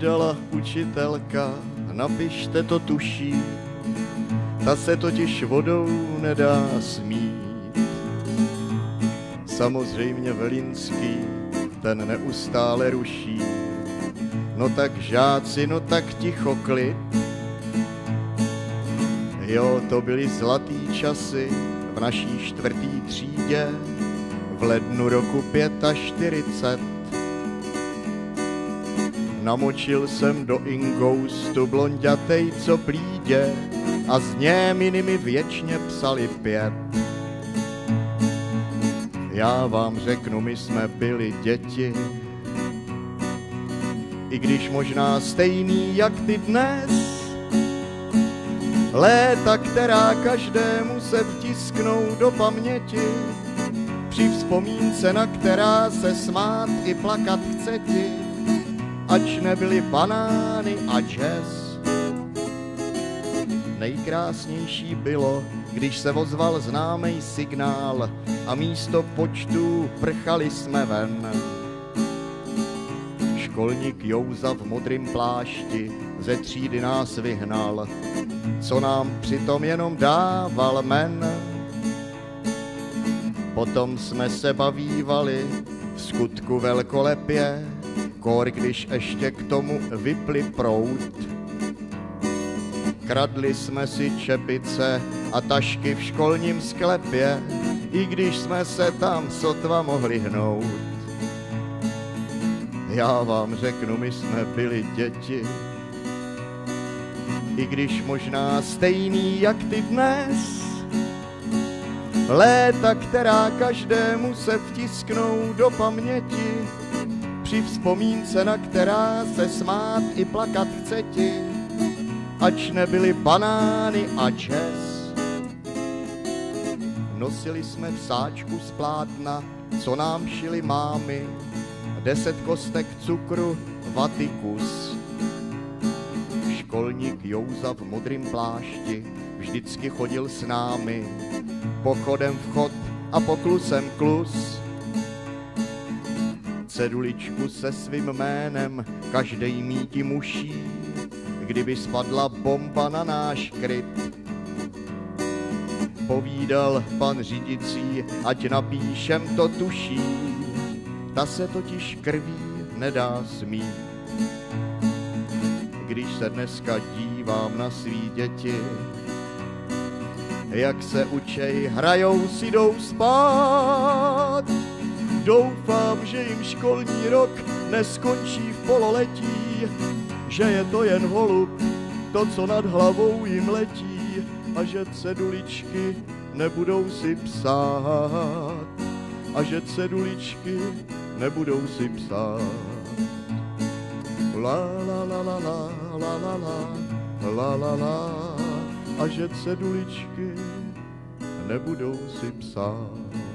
povídala učitelka, napište to tuší, ta se totiž vodou nedá smít. Samozřejmě Velinský ten neustále ruší, no tak žáci, no tak ticho klid. Jo, to byly zlatý časy v naší čtvrtý třídě, v lednu roku 45 Namočil jsem do ingoustu blondětej, co plídě a s něminy mi věčně psali pět. Já vám řeknu, my jsme byli děti, i když možná stejný jak ty dnes. Léta, která každému se vtisknou do paměti, při vzpomínce, na která se smát i plakat chce ti ač nebyly banány a jazz. Nejkrásnější bylo, když se ozval známý signál a místo počtu prchali jsme ven. Školník Jouza v modrým plášti ze třídy nás vyhnal, co nám přitom jenom dával men. Potom jsme se bavívali v skutku velkolepě, kor když ještě k tomu vypli prout. Kradli jsme si čepice a tašky v školním sklepě, i když jsme se tam sotva mohli hnout. Já vám řeknu, my jsme byli děti, i když možná stejný jak ty dnes. Léta, která každému se vtisknou do paměti, při vzpomínce, na která se smát i plakat chce ti, ač nebyly banány a čes. Nosili jsme v sáčku z plátna, co nám šili mámy, deset kostek cukru, vatikus. Školník Jouza v modrým plášti vždycky chodil s námi, pochodem vchod a poklusem klus ceduličku se svým jménem každej míti muší, kdyby spadla bomba na náš kryt. Povídal pan řídicí, ať napíšem to tuší, ta se totiž krví nedá smít. Když se dneska dívám na svý děti, jak se učej, hrajou si jdou spát, Že jim školní rok neskončí v pololetí, že je to jen holub, to, co nad hlavou jim letí, a že ceduličky nebudou si psát, a že ceduličky nebudou si psát. La la la la la la la la la la la a že ceduličky nebudou si psát.